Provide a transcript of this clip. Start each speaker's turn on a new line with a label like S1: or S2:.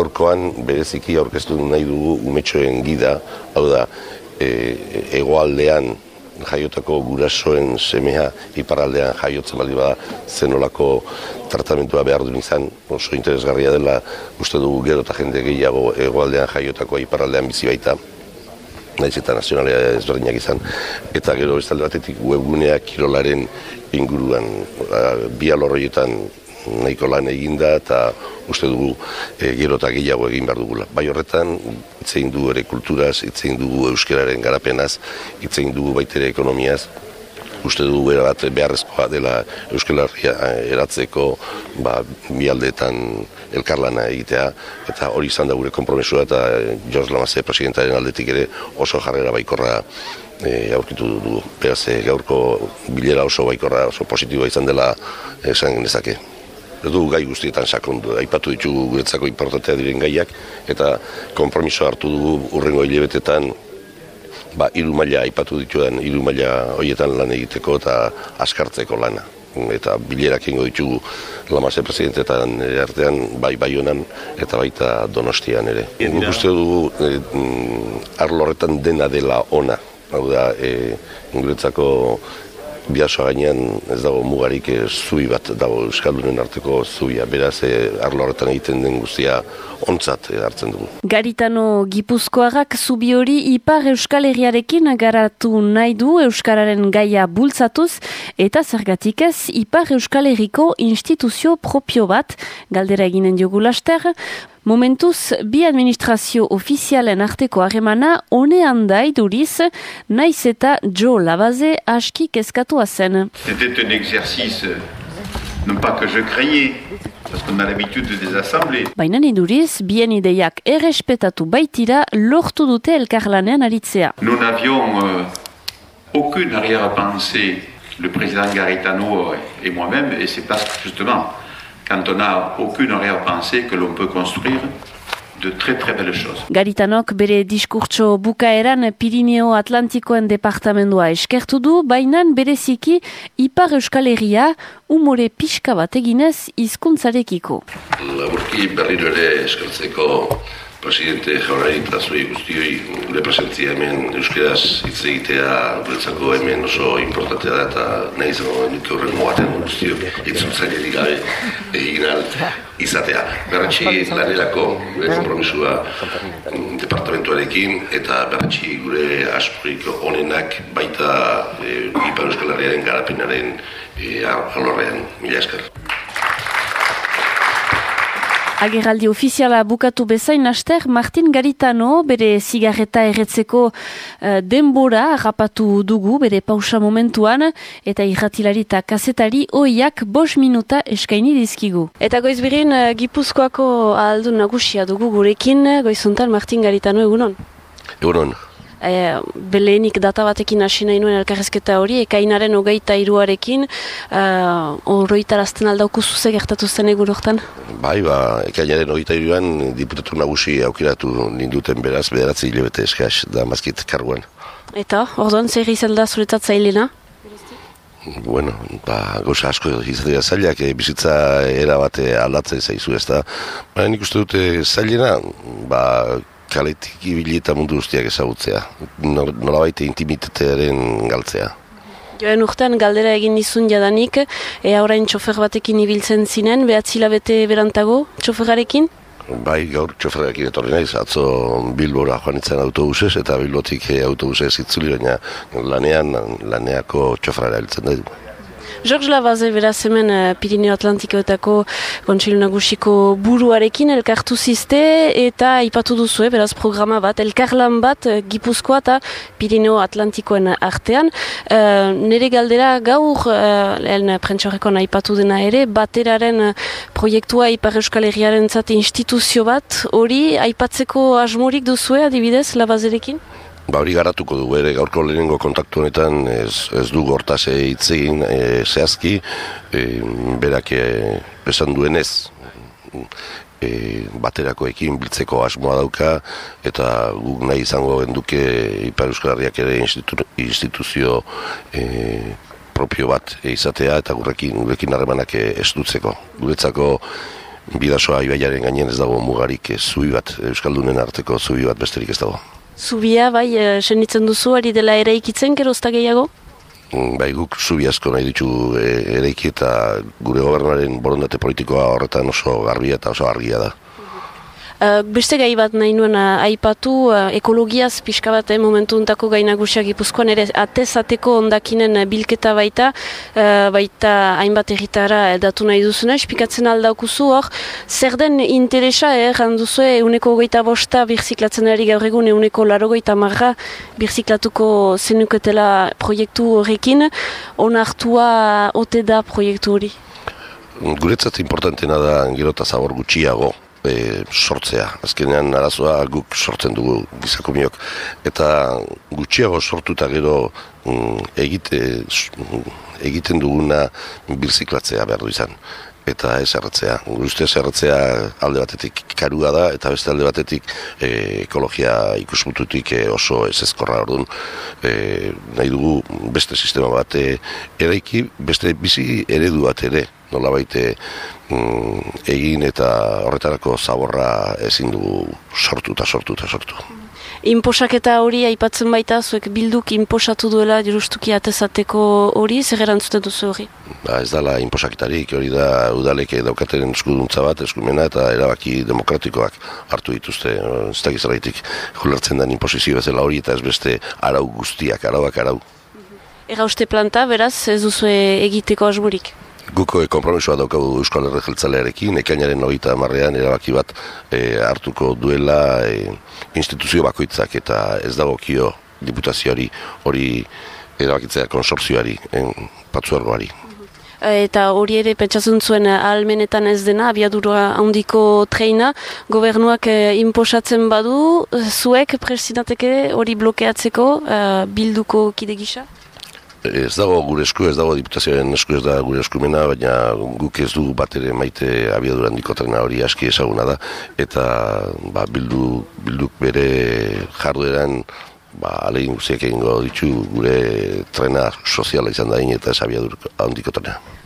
S1: gaurkoan bereziki aurkeztu nahi dugu umetxoen gida, hau da, e, egoaldean jaiotako gurasoen semea iparaldean jaiotzen bali bada zenolako tratamentua behar duen izan oso interesgarria dela uste dugu gero eta jende gehiago egoaldean jaiotako iparaldean bizi baita. Naiz eta nazionalea ezberdinak izan eta gero ez batetik webguneak kirolaren inguruan bi alorroietan nahiko lan eginda eta uste dugu e, gero eta gehiago egin behar dugula. Bai horretan, itzein du ere kulturaz, itzein dugu euskararen garapenaz, itzein dugu baitere ekonomiaz, uste dugu bat beharrezkoa dela Euskal Herria eh, eratzeko ba, bi aldeetan elkarlana egitea eta hori izan da gure kompromisua eta George Lamaze presidentaren aldetik ere oso jarrera baikorra e, aurkitu dugu. Beraz, gaurko bilera oso baikorra, oso positiboa izan dela esan genezake du gai guztietan sakondu, aipatu ditugu guretzako importantea diren gaiak, eta konpromiso hartu dugu urrengo hilebetetan, ba, iru maila aipatu ditudan, iru maila horietan lan egiteko eta askartzeko lana. Eta bilerak ingo ditugu Lamase presidentetan artean, bai bai honan, eta baita donostian ere. Guk uste dugu, e, arlo horretan dena dela ona. Hau da, e, guretzako biaso gainean ez dago mugarik e, zui bat dago Euskaldunen arteko zuia, beraz e, arlo horretan egiten den guztia ontzat e, hartzen dugu.
S2: Garitano Gipuzkoagak zubi hori Ipar Euskal Herriarekin garatu nahi du Euskararen gaia bultzatuz eta zergatik ez Ipar Euskal Herriko instituzio propio bat galdera eginen diogu laster, Momentuz, bi administrazio ofizialen arteko harremana honean da iduriz, naiz eta Joe Labaze aski kezkatua zen.
S3: C'était un exercice, non pas que je craignais, parce qu'on a l'habitude des assemblées.
S2: Baina iduriz, bien ideiak errespetatu baitira lortu dute elkarlanean aritzea.
S3: Nous n'avions euh, aucune arrière-pensée, le président Garitano et moi-même, et c'est parce que justement, quand on n'a aucune arrière-pensée que l'on peut construire de très très belles choses.
S2: Garitanok bere diskurtso bukaeran Pirineo Atlantikoen departamendua eskertu du, bainan bereziki Ipar Euskal Herria umore pixka bat eginez hizkuntzarekiko.
S1: Laburki berriro ere eskertzeko presidente jaurari eta zuei guztioi gure presentzia hemen euskeraz hitz egitea guretzako hemen oso importantea da eta nahi zango nuke horren mogaten guztiok itzultzailerik gabe egin izatea. Berratxi lanerako gure kompromisua departamentuarekin eta berratxi gure aspurik onenak baita e, Ipar Euskal Herriaren garapenaren e, alorrean. Mila esker.
S2: Agerraldi ofiziala bukatu bezain aster, Martin Garitano bere zigarreta erretzeko uh, denbora rapatu dugu bere pausa momentuan eta irratilari eta kasetari oiak bos minuta eskaini dizkigu. Eta goizbirin uh, Gipuzkoako aldu nagusia dugu gurekin, goizuntan Martin Garitano egunon?
S1: Egunon
S2: e, beleenik data batekin hasi nahi nuen elkarrezketa hori, ekainaren hogeita iruarekin, e, horroitarazten aldauku zuze gertatu zen egun
S1: Bai, ba, ekainaren hogeita iruan diputatu nagusi aukiratu ninduten beraz, bederatzi hilabete eskaz da mazkit karguan.
S2: Eta, orduan, zer izan da zuretat zailena?
S1: Bueno, ba, goza asko izatea zailak, e, bizitza erabate aldatzen zaizu ez da. Ba, nik uste dute zailena, ba, kaletik ibilita mundu guztiak ezagutzea, nola baita intimitatearen galtzea.
S2: Joen urtean galdera egin nizun jadanik, ea orain txofer batekin ibiltzen zinen, behatzila bete berantago txofergarekin?
S1: Bai, gaur txofergarekin etorri naiz, atzo Bilbora joan itzen autobusez, eta Bilbotik autobusez itzuli, baina lanean, laneako txoferara heltzen da.
S2: George Lavaze beraz hemen uh, Pirineo Atlantikoetako kontsilu nagusiko buruarekin elkartu zizte eta ipatu duzu, eh, beraz programa bat, elkarlan bat uh, Gipuzkoa eta Pirineo Atlantikoen artean. Uh, nere galdera gaur, uh, lehen prentxorreko ipatu dena ere, bateraren proiektua Ipar Euskal Herriaren instituzio bat, hori aipatzeko asmorik duzu, adibidez, Lavazerekin?
S1: Ba hori garatuko dugu ere gaurko lehenengo kontaktu honetan ez, ez du gortaz hitz egin e, zehazki e, berak e, esan duenez e, baterakoekin biltzeko asmoa dauka eta guk nahi izango genduke Ipar Euskal Herriak ere institu, instituzio e, propio bat izatea eta gurekin gurekin harremanak estutzeko. Guretzako bidasoa ibaiaren gainen ez dago mugarik e, zubi bat, Euskaldunen arteko zubi bat besterik ez dago.
S2: Zubia, bai, e, senitzen duzu, ari dela ere ikitzen, gerozta gehiago?
S1: Mm, bai, guk zubi asko nahi ditu e, eraiki eta gure gobernaren borondate politikoa horretan oso garbia eta oso argia da.
S2: Uh, beste gai bat nahi nuen uh, aipatu uh, ekologiaz pixka bat eh, momentu untako gai nagusiak ipuzkoan ere atezateko ondakinen bilketa baita. Baita hainbat erritara datu nahi duzuna espikatzen aldaukuzu hor zer den interesa eh, janduzu euneko goita bosta birziklatzen ari gaur egun euneko laro goita marra birziklatuko zenuketela proiektu horrekin. Onartua ote da proiektu hori?
S1: Guretzat importantena da gero eta zabor gutxiago e, sortzea. Azkenean arazoa guk sortzen dugu gizakomiok. Eta gutxiago sortuta gero mm, egite, egiten duguna birziklatzea behar du izan. Eta ez erratzea. Guzti ez erratzea alde batetik karua da, eta beste alde batetik e, ekologia ikusmututik e, oso ez ezkorra orduan. E, nahi dugu beste sistema bat e, eraiki, beste bizi eredu bat ere, nola baite mm, egin eta horretarako zaborra ezin du sortu eta sortu eta sortu.
S2: Inposaketa hori aipatzen baita, zuek bilduk inposatu duela justuki atezateko hori, zer erantzuten duzu hori?
S1: Ba, ez dala inposaketarik, hori da udaleke daukaten eskuduntza bat, eskumena eta erabaki demokratikoak hartu dituzte, ez da gizaraitik julertzen den imposizio bezala hori eta ez beste arau guztiak, arauak arau.
S2: Ega uste planta, beraz, ez duzu egiteko asburik?
S1: Guko e, kompromisoa daukagu Euskal Herri Jeltzalearekin, ekainaren nogita marrean erabaki bat e, hartuko duela e, instituzio bakoitzak eta ez dago kio diputazioari hori erabakitzea konsortzioari, patzuargoari.
S2: Eta hori ere pentsatzen zuen almenetan ez dena, abiadura handiko treina, gobernuak e, inposatzen badu, zuek presidateke hori blokeatzeko bilduko kide gisa?
S1: Ez dago gure esku, ez dago diputazioaren esku ez da gure eskumena, baina guk ez du bat ere maite abiaduran dikotrena hori aski ezaguna da, eta ba, bildu, bilduk bere jardueran ba, alegin guztiak egingo ditu gure trena soziala izan da eta ez abiadur handikotrena.